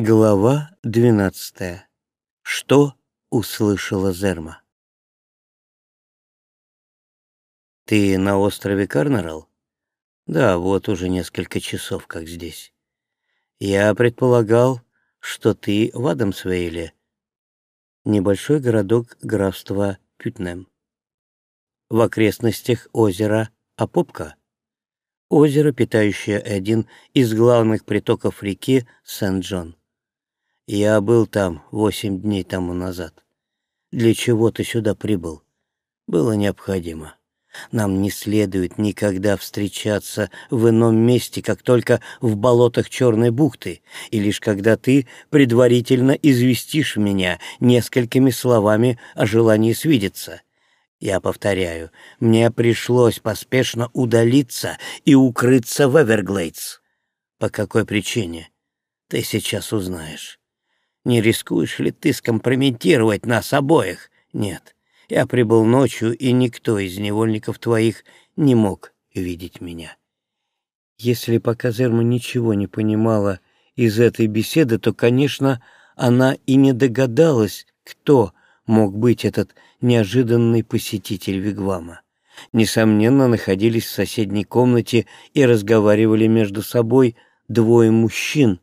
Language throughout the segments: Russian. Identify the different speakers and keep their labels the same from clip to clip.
Speaker 1: Глава двенадцатая. Что услышала Зерма? Ты на острове Карнерал? Да, вот уже несколько часов, как здесь. Я предполагал, что ты в Адамсвейле, небольшой городок графства Пютнем, в окрестностях озера Апопка, озеро, питающее один из главных притоков реки Сент-Джон. Я был там восемь дней тому назад. Для чего ты сюда прибыл? Было необходимо. Нам не следует никогда встречаться в ином месте, как только в болотах Черной бухты, и лишь когда ты предварительно известишь меня несколькими словами о желании свидеться. Я повторяю, мне пришлось поспешно удалиться и укрыться в Эверглейдс. По какой причине? Ты сейчас узнаешь. Не рискуешь ли ты скомпрометировать нас обоих? Нет, я прибыл ночью, и никто из невольников твоих не мог видеть меня. Если пока Зерма ничего не понимала из этой беседы, то, конечно, она и не догадалась, кто мог быть этот неожиданный посетитель Вигвама. Несомненно, находились в соседней комнате и разговаривали между собой двое мужчин,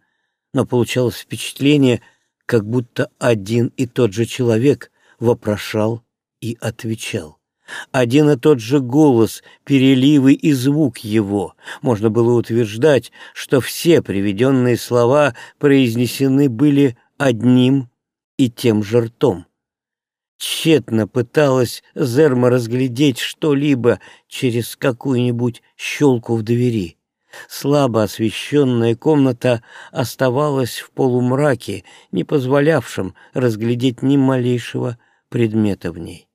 Speaker 1: но получалось впечатление, как будто один и тот же человек вопрошал и отвечал. Один и тот же голос, переливы и звук его. Можно было утверждать, что все приведенные слова произнесены были одним и тем же ртом. Тщетно пыталась Зерма разглядеть что-либо через какую-нибудь щелку в двери. Слабо освещенная комната оставалась в полумраке, не позволявшем разглядеть ни малейшего предмета в ней.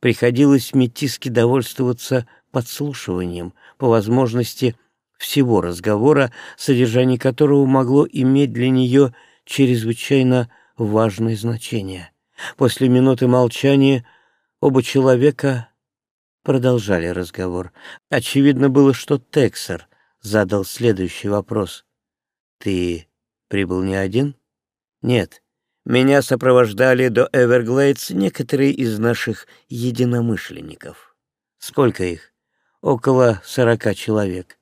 Speaker 1: Приходилось метиски довольствоваться подслушиванием, по возможности всего разговора, содержание которого могло иметь для нее чрезвычайно важное значение. После минуты молчания оба человека продолжали разговор. Очевидно было, что Тексер задал следующий вопрос. «Ты прибыл не один?» «Нет. Меня сопровождали до Эверглейдс некоторые из наших единомышленников. Сколько их? Около сорока человек.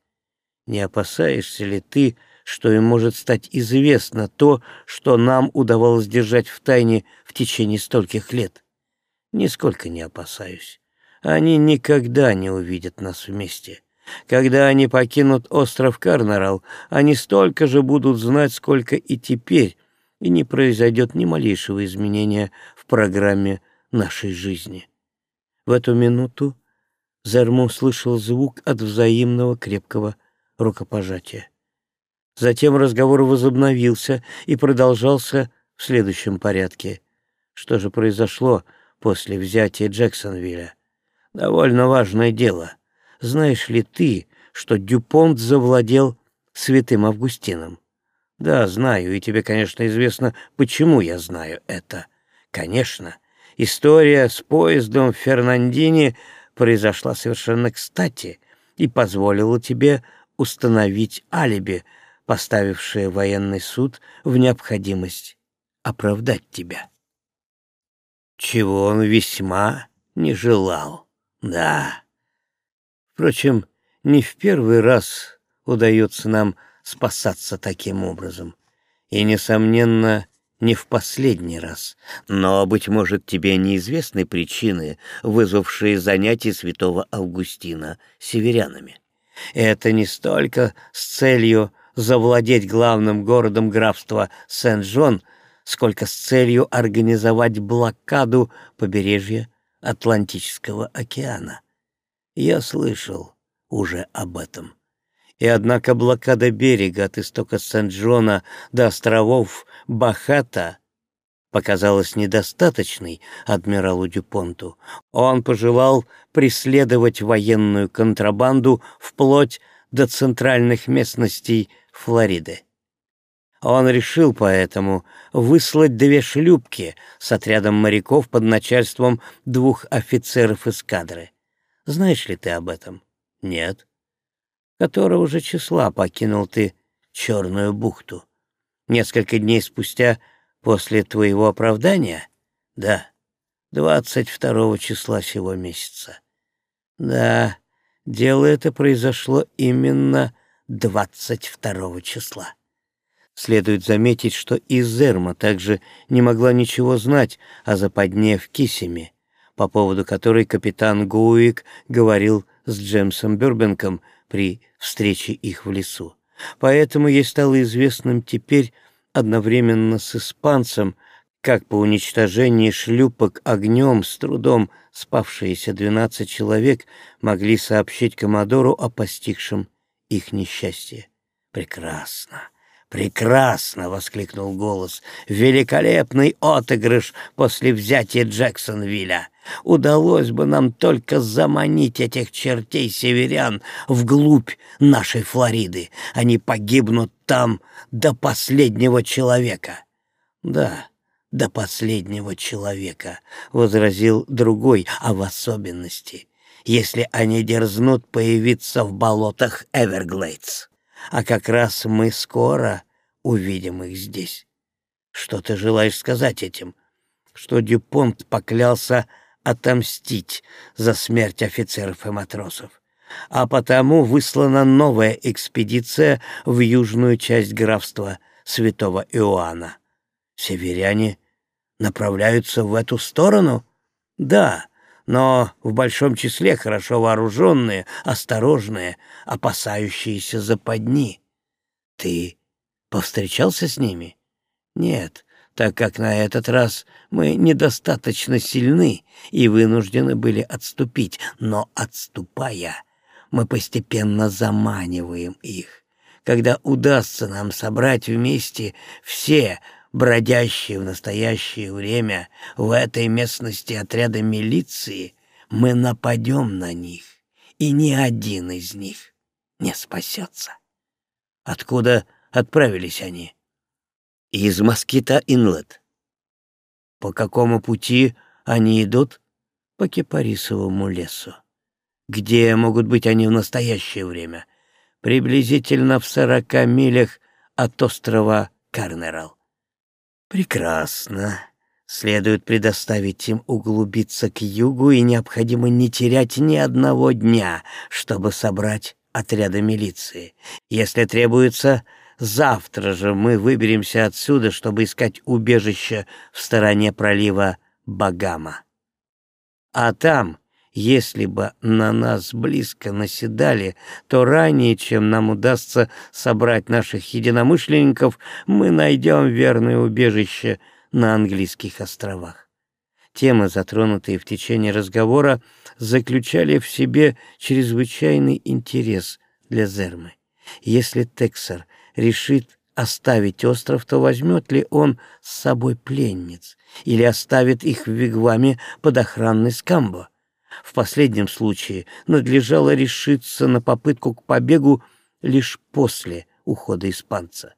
Speaker 1: Не опасаешься ли ты, что им может стать известно то, что нам удавалось держать в тайне в течение стольких лет? Нисколько не опасаюсь. Они никогда не увидят нас вместе. Когда они покинут остров Карнерал, они столько же будут знать, сколько и теперь, и не произойдет ни малейшего изменения в программе нашей жизни. В эту минуту Зермо услышал звук от взаимного крепкого рукопожатия. Затем разговор возобновился и продолжался в следующем порядке. Что же произошло после взятия Джексонвилля? Довольно важное дело — знаешь ли ты, что Дюпонт завладел святым Августином? Да, знаю, и тебе, конечно, известно, почему я знаю это. Конечно, история с поездом в Фернандине произошла совершенно кстати и позволила тебе установить алиби, поставившее военный суд в необходимость оправдать тебя. Чего он весьма не желал, да. Впрочем, не в первый раз удается нам спасаться таким образом. И, несомненно, не в последний раз. Но, быть может, тебе неизвестны причины, вызвавшие занятие святого Августина северянами. Это не столько с целью завладеть главным городом графства Сен-Жон, сколько с целью организовать блокаду побережья Атлантического океана. Я слышал уже об этом. И однако блокада берега от истока Сен-Джона до островов Бахата показалась недостаточной адмиралу Дюпонту. Он пожелал преследовать военную контрабанду вплоть до центральных местностей Флориды. Он решил поэтому выслать две шлюпки с отрядом моряков под начальством двух офицеров эскадры. Знаешь ли ты об этом? Нет. Которого же числа покинул ты Черную бухту? Несколько дней спустя после твоего оправдания? Да, двадцать второго числа сего месяца. Да, дело это произошло именно двадцать второго числа. Следует заметить, что и Зерма также не могла ничего знать о западне в Кисиме, по поводу которой капитан Гуик говорил с Джемсом Бёрбенком при встрече их в лесу. Поэтому ей стало известным теперь одновременно с испанцем, как по уничтожении шлюпок огнем с трудом спавшиеся двенадцать человек могли сообщить Комодору о постигшем их несчастье. Прекрасно! «Прекрасно!» — воскликнул голос. «Великолепный отыгрыш после взятия Джексонвилля! Удалось бы нам только заманить этих чертей северян вглубь нашей Флориды. Они погибнут там до последнего человека». «Да, до последнего человека», — возразил другой, а в особенности, если они дерзнут появиться в болотах Эверглейдс а как раз мы скоро увидим их здесь. Что ты желаешь сказать этим? Что Дюпонт поклялся отомстить за смерть офицеров и матросов, а потому выслана новая экспедиция в южную часть графства святого Иоанна. Северяне направляются в эту сторону? Да, но в большом числе хорошо вооруженные, осторожные, опасающиеся западни. Ты повстречался с ними? Нет, так как на этот раз мы недостаточно сильны и вынуждены были отступить, но отступая, мы постепенно заманиваем их. Когда удастся нам собрать вместе все бродящие в настоящее время в этой местности отряда милиции, мы нападем на них, и ни один из них не спасется. Откуда отправились они? Из Москита-Инлет. По какому пути они идут? По Кипарисовому лесу. Где могут быть они в настоящее время? Приблизительно в сорока милях от острова Карнерал. Прекрасно. Следует предоставить им углубиться к югу, и необходимо не терять ни одного дня, чтобы собрать отряды милиции. Если требуется, завтра же мы выберемся отсюда, чтобы искать убежище в стороне пролива Багама. А там если бы на нас близко наседали, то ранее, чем нам удастся собрать наших единомышленников, мы найдем верное убежище на английских островах. Темы, затронутые в течение разговора, заключали в себе чрезвычайный интерес для Зермы. Если Тексер решит оставить остров, то возьмет ли он с собой пленниц или оставит их в вигваме под охраной Скамбо? В последнем случае надлежало решиться на попытку к побегу лишь после ухода испанца.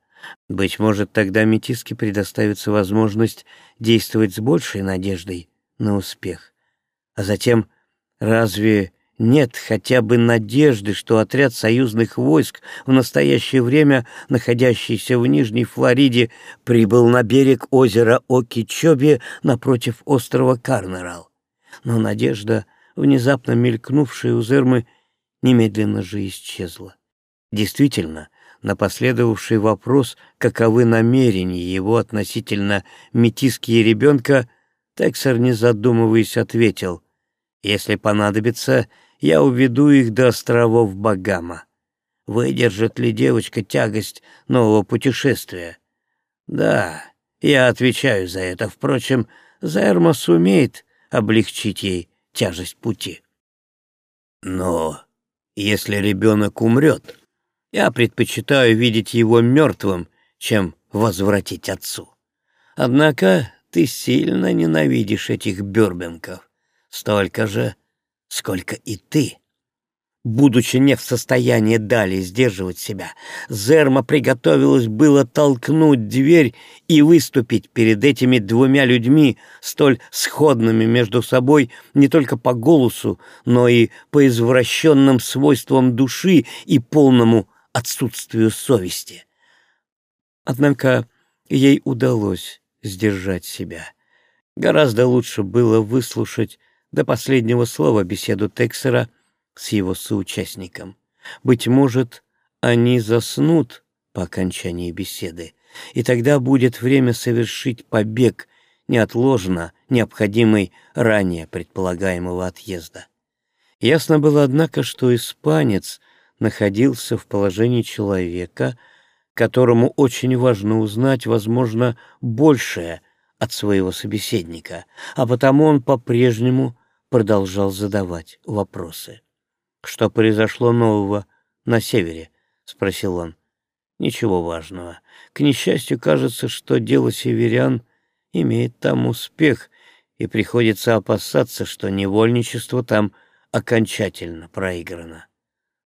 Speaker 1: Быть может, тогда метиске предоставится возможность действовать с большей надеждой на успех. А затем, разве нет хотя бы надежды, что отряд союзных войск, в настоящее время находящийся в Нижней Флориде, прибыл на берег озера Окичоби напротив острова Карнерал? Но надежда внезапно мелькнувшая у Зермы, немедленно же исчезла. Действительно, на последовавший вопрос, каковы намерения его относительно метиски и ребенка, Тексер, не задумываясь, ответил, «Если понадобится, я уведу их до островов Багама. Выдержит ли девочка тягость нового путешествия? Да, я отвечаю за это. Впрочем, Зерма сумеет облегчить ей тяжесть пути. Но если ребенок умрет, я предпочитаю видеть его мертвым, чем возвратить отцу. Однако ты сильно ненавидишь этих Бёрбенков, столько же, сколько и ты. Будучи не в состоянии далее сдерживать себя, Зерма приготовилась было толкнуть дверь и выступить перед этими двумя людьми, столь сходными между собой не только по голосу, но и по извращенным свойствам души и полному отсутствию совести. Однако ей удалось сдержать себя. Гораздо лучше было выслушать до последнего слова беседу Тексера с его соучастником. Быть может, они заснут по окончании беседы, и тогда будет время совершить побег неотложно необходимый ранее предполагаемого отъезда. Ясно было, однако, что испанец находился в положении человека, которому очень важно узнать, возможно, большее от своего собеседника, а потому он по-прежнему продолжал задавать вопросы. «Что произошло нового на севере?» — спросил он. «Ничего важного. К несчастью, кажется, что дело северян имеет там успех, и приходится опасаться, что невольничество там окончательно проиграно».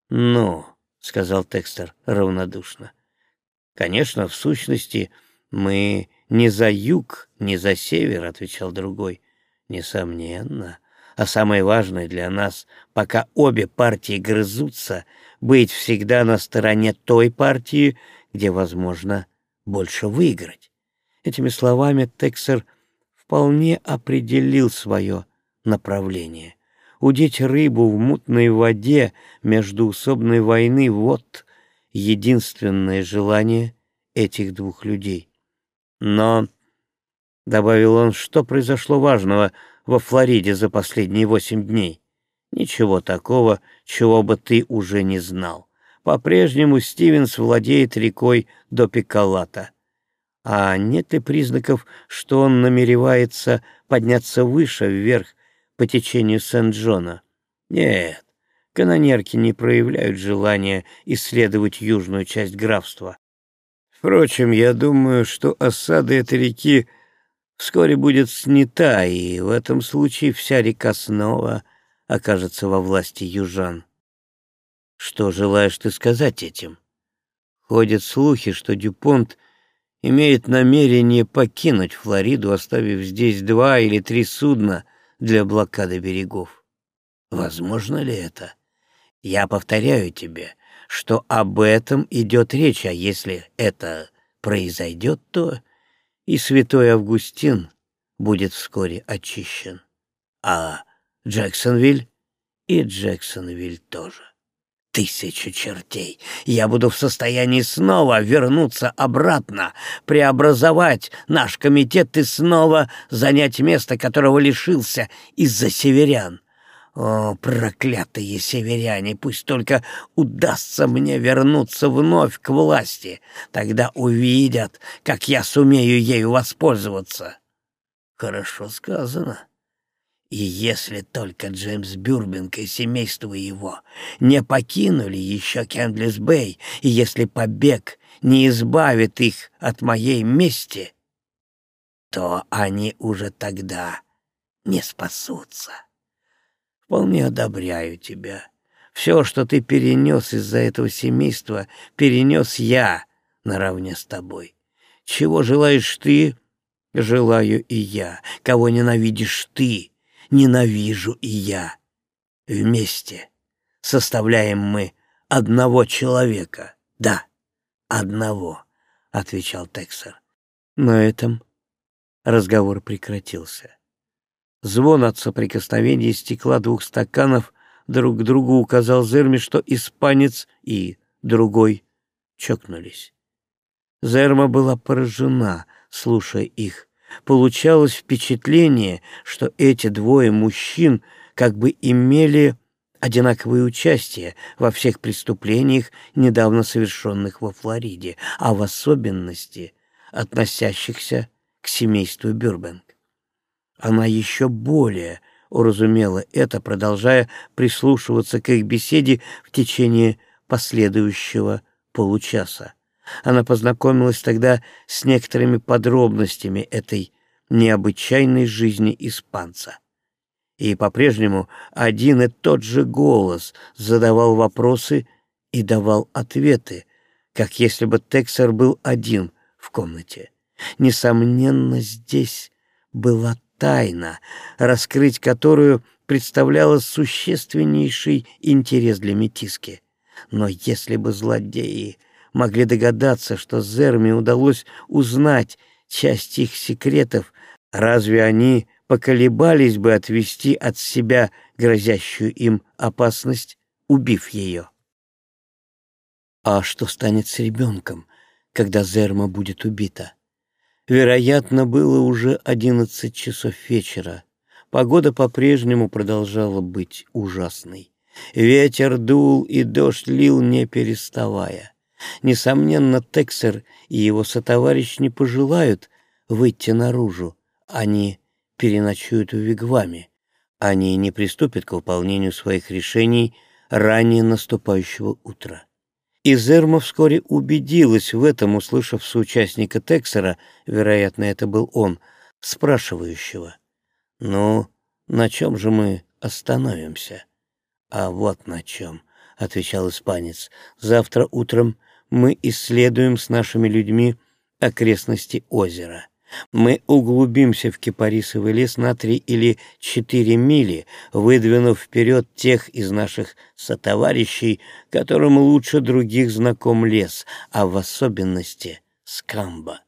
Speaker 1: «Ну», — сказал Текстер равнодушно, — «конечно, в сущности, мы не за юг, не за север», — отвечал другой. «Несомненно. А самое важное для нас, пока обе партии грызутся, быть всегда на стороне той партии, где возможно больше выиграть». Этими словами Тексер вполне определил свое направление. Удить рыбу в мутной воде междуусобной войны — вот единственное желание этих двух людей. Но, — добавил он, — что произошло важного во Флориде за последние восемь дней? Ничего такого, чего бы ты уже не знал. По-прежнему Стивенс владеет рекой до Пикалата. А нет ли признаков, что он намеревается подняться выше, вверх, по течению Сент-Джона. Нет, канонерки не проявляют желания исследовать южную часть графства. Впрочем, я думаю, что осада этой реки вскоре будет снята, и в этом случае вся река снова окажется во власти южан. Что желаешь ты сказать этим? Ходят слухи, что Дюпонт имеет намерение покинуть Флориду, оставив здесь два или три судна — для блокады берегов. Возможно ли это? Я повторяю тебе, что об этом идет речь, а если это произойдет, то и святой Августин будет вскоре очищен. А Джексонвиль и Джексонвиль тоже. Тысячу чертей. Я буду в состоянии снова вернуться обратно, преобразовать наш комитет и снова занять место, которого лишился из-за северян. О, проклятые северяне, пусть только удастся мне вернуться вновь к власти. Тогда увидят, как я сумею ею воспользоваться. Хорошо сказано. И если только Джеймс Бюрбинг и семейство его не покинули еще Кендлис-Бэй, и если побег не избавит их от моей мести, то они уже тогда не спасутся. Вполне одобряю тебя. Все, что ты перенес из-за этого семейства, перенес я наравне с тобой. Чего желаешь ты, желаю и я. Кого ненавидишь ты, ненавижу и я. Вместе составляем мы одного человека. Да, одного, — отвечал Тексер. На этом разговор прекратился. Звон от соприкосновения стекла двух стаканов друг к другу указал Зерме, что испанец и другой чокнулись. Зерма была поражена, слушая их. Получалось впечатление, что эти двое мужчин как бы имели одинаковое участие во всех преступлениях, недавно совершенных во Флориде, а в особенности относящихся к семейству Бюрбенг. Она еще более уразумела это, продолжая прислушиваться к их беседе в течение последующего получаса. Она познакомилась тогда с некоторыми подробностями этой необычайной жизни испанца. И по-прежнему один и тот же голос задавал вопросы и давал ответы, как если бы Тексер был один в комнате. Несомненно, здесь была тайна, раскрыть которую представляла существеннейший интерес для метиски. Но если бы злодеи могли догадаться, что Зерме удалось узнать часть их секретов, разве они поколебались бы отвести от себя грозящую им опасность, убив ее? А что станет с ребенком, когда Зерма будет убита? Вероятно, было уже одиннадцать часов вечера. Погода по-прежнему продолжала быть ужасной. Ветер дул и дождь лил, не переставая. Несомненно, Тексер и его сотоварищ не пожелают выйти наружу. Они переночуют в Вигваме. Они не приступят к выполнению своих решений ранее наступающего утра. И Зерма вскоре убедилась в этом, услышав соучастника Тексера, вероятно, это был он, спрашивающего. «Ну, на чем же мы остановимся?» «А вот на чем», — отвечал испанец. «Завтра утром мы исследуем с нашими людьми окрестности озера. Мы углубимся в кипарисовый лес на три или четыре мили, выдвинув вперед тех из наших сотоварищей, которым лучше других знаком лес, а в особенности скамба.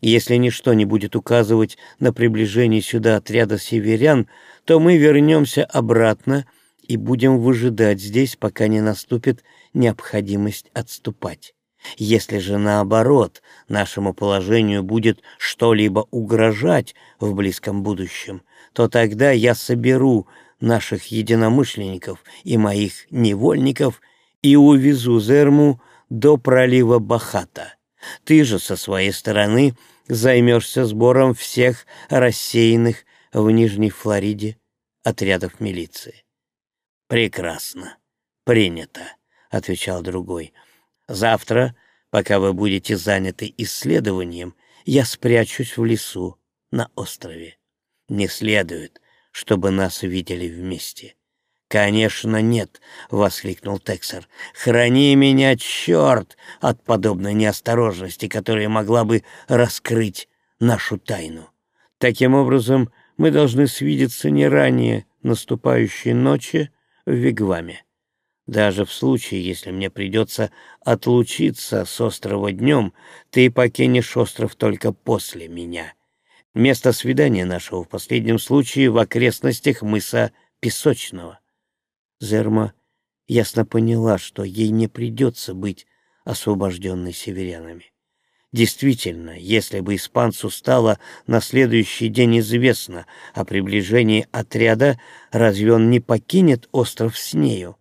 Speaker 1: Если ничто не будет указывать на приближение сюда отряда северян, то мы вернемся обратно и будем выжидать здесь, пока не наступит необходимость отступать. Если же наоборот нашему положению будет что-либо угрожать в близком будущем, то тогда я соберу наших единомышленников и моих невольников и увезу Зерму до пролива Бахата. Ты же со своей стороны займешься сбором всех рассеянных в Нижней Флориде отрядов милиции. «Прекрасно. Принято», — отвечал другой. «Завтра, пока вы будете заняты исследованием, я спрячусь в лесу на острове. Не следует, чтобы нас видели вместе». «Конечно нет!» — воскликнул Тексер. «Храни меня, черт, от подобной неосторожности, которая могла бы раскрыть нашу тайну. Таким образом, мы должны свидеться не ранее наступающей ночи, в Вигваме. Даже в случае, если мне придется отлучиться с острова днем, ты покинешь остров только после меня. Место свидания нашего в последнем случае в окрестностях мыса Песочного. Зерма ясно поняла, что ей не придется быть освобожденной северянами. Действительно, если бы испанцу стало на следующий день известно о приближении отряда, разве он не покинет остров с нею?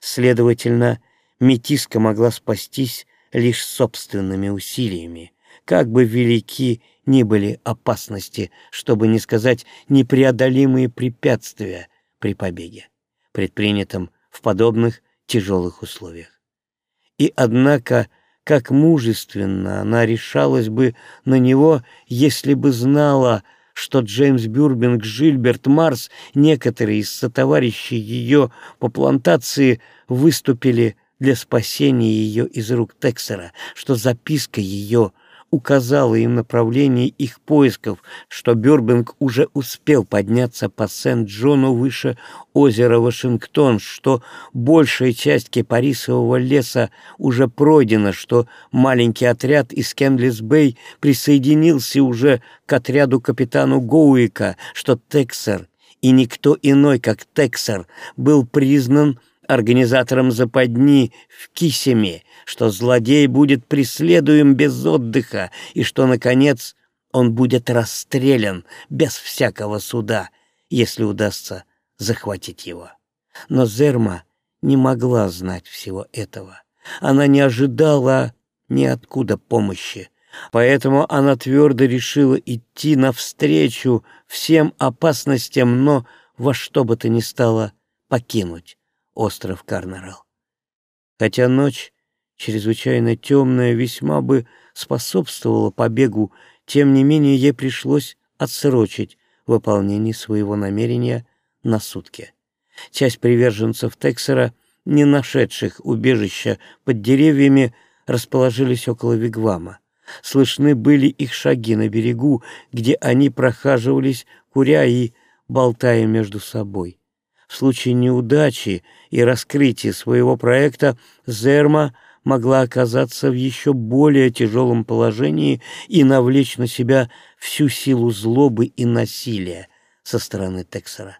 Speaker 1: Следовательно, метиска могла спастись лишь собственными усилиями, как бы велики ни были опасности, чтобы не сказать непреодолимые препятствия при побеге, предпринятом в подобных тяжелых условиях. И однако как мужественно она решалась бы на него, если бы знала, что Джеймс Бюрбинг, Жильберт Марс, некоторые из сотоварищей ее по плантации выступили для спасения ее из рук Тексера, что записка ее — указала им направление их поисков, что Бёрбинг уже успел подняться по Сент-Джону выше озера Вашингтон, что большая часть кипарисового леса уже пройдена, что маленький отряд из Кендлис-Бэй присоединился уже к отряду капитана Гоуика, что Тексер и никто иной, как Тексер, был признан организатором западни в Кисеме, что злодей будет преследуем без отдыха и что, наконец, он будет расстрелян без всякого суда, если удастся захватить его. Но Зерма не могла знать всего этого. Она не ожидала ниоткуда помощи, поэтому она твердо решила идти навстречу всем опасностям, но во что бы то ни стало покинуть остров Карнерал. Хотя ночь чрезвычайно темная, весьма бы способствовала побегу, тем не менее ей пришлось отсрочить выполнение своего намерения на сутки. Часть приверженцев Тексера, не нашедших убежища под деревьями, расположились около Вигвама. Слышны были их шаги на берегу, где они прохаживались, куря и болтая между собой. В случае неудачи и раскрытия своего проекта Зерма могла оказаться в еще более тяжелом положении и навлечь на себя всю силу злобы и насилия со стороны Тексера.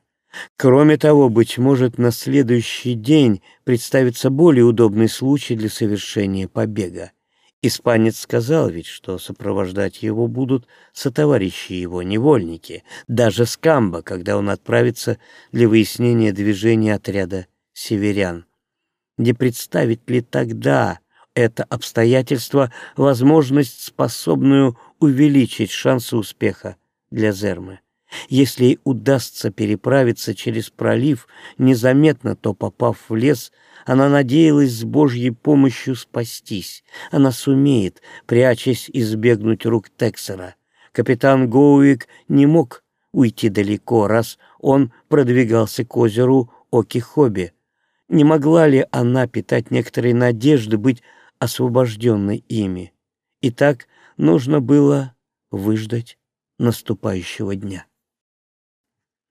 Speaker 1: Кроме того, быть может, на следующий день представится более удобный случай для совершения побега. Испанец сказал ведь, что сопровождать его будут сотоварищи его, невольники, даже Скамба, когда он отправится для выяснения движения отряда северян. Не представить ли тогда это обстоятельство возможность, способную увеличить шансы успеха для Зермы? Если ей удастся переправиться через пролив незаметно, то, попав в лес, она надеялась с Божьей помощью спастись. Она сумеет, прячась, избегнуть рук Тексера. Капитан Гоуик не мог уйти далеко, раз он продвигался к озеру Окихоби. Не могла ли она питать некоторые надежды быть освобожденной ими? И так нужно было выждать наступающего дня.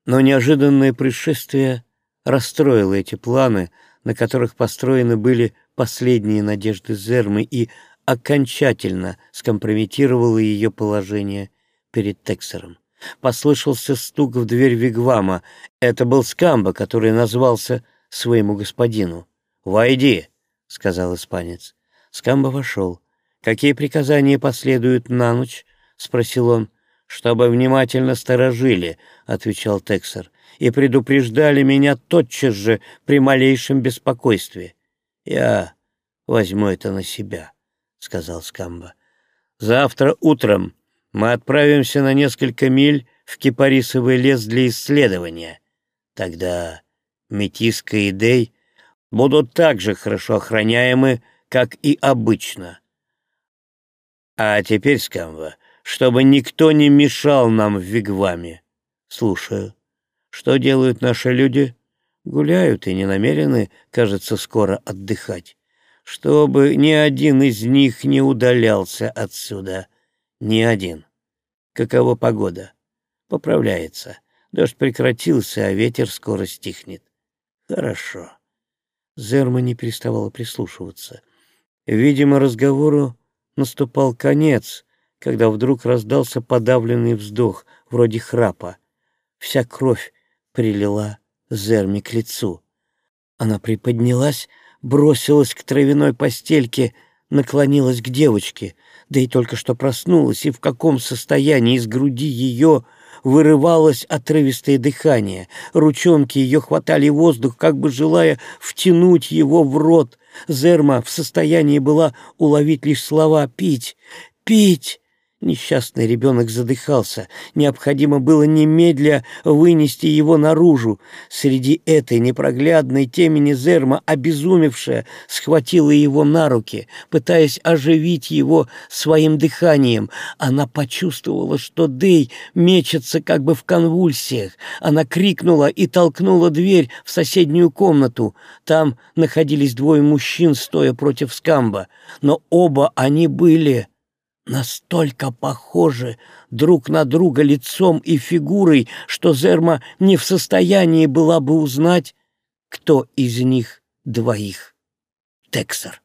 Speaker 1: Но неожиданное пришествие расстроило эти планы, на которых построены были последние надежды Зермы и окончательно скомпрометировало ее положение перед Тексером. Послышался стук в дверь Вигвама. Это был Скамба, который назвался своему господину. «Войди», — сказал испанец. Скамба вошел. «Какие приказания последуют на ночь?» — спросил он. «Чтобы внимательно сторожили», — отвечал Тексер, «и предупреждали меня тотчас же при малейшем беспокойстве». «Я возьму это на себя», — сказал Скамба. «Завтра утром мы отправимся на несколько миль в кипарисовый лес для исследования. Тогда Метиска и Дей будут так же хорошо охраняемы, как и обычно. А теперь, Скамва, чтобы никто не мешал нам в Вигваме. Слушаю. Что делают наши люди? Гуляют и не намерены, кажется, скоро отдыхать. Чтобы ни один из них не удалялся отсюда. Ни один. Какова погода? Поправляется. Дождь прекратился, а ветер скоро стихнет. Хорошо. Зерма не переставала прислушиваться. Видимо, разговору наступал конец, когда вдруг раздался подавленный вздох, вроде храпа. Вся кровь прилила Зерми к лицу. Она приподнялась, бросилась к травяной постельке, наклонилась к девочке, да и только что проснулась, и в каком состоянии из груди ее вырывалось отрывистое дыхание. Ручонки ее хватали воздух, как бы желая втянуть его в рот. Зерма в состоянии была уловить лишь слова «пить», «пить». Несчастный ребенок задыхался. Необходимо было немедля вынести его наружу. Среди этой непроглядной темени Зерма, обезумевшая, схватила его на руки, пытаясь оживить его своим дыханием. Она почувствовала, что Дей мечется как бы в конвульсиях. Она крикнула и толкнула дверь в соседнюю комнату. Там находились двое мужчин, стоя против скамба. Но оба они были настолько похожи друг на друга лицом и фигурой, что Зерма не в состоянии была бы узнать, кто из них двоих Тексер.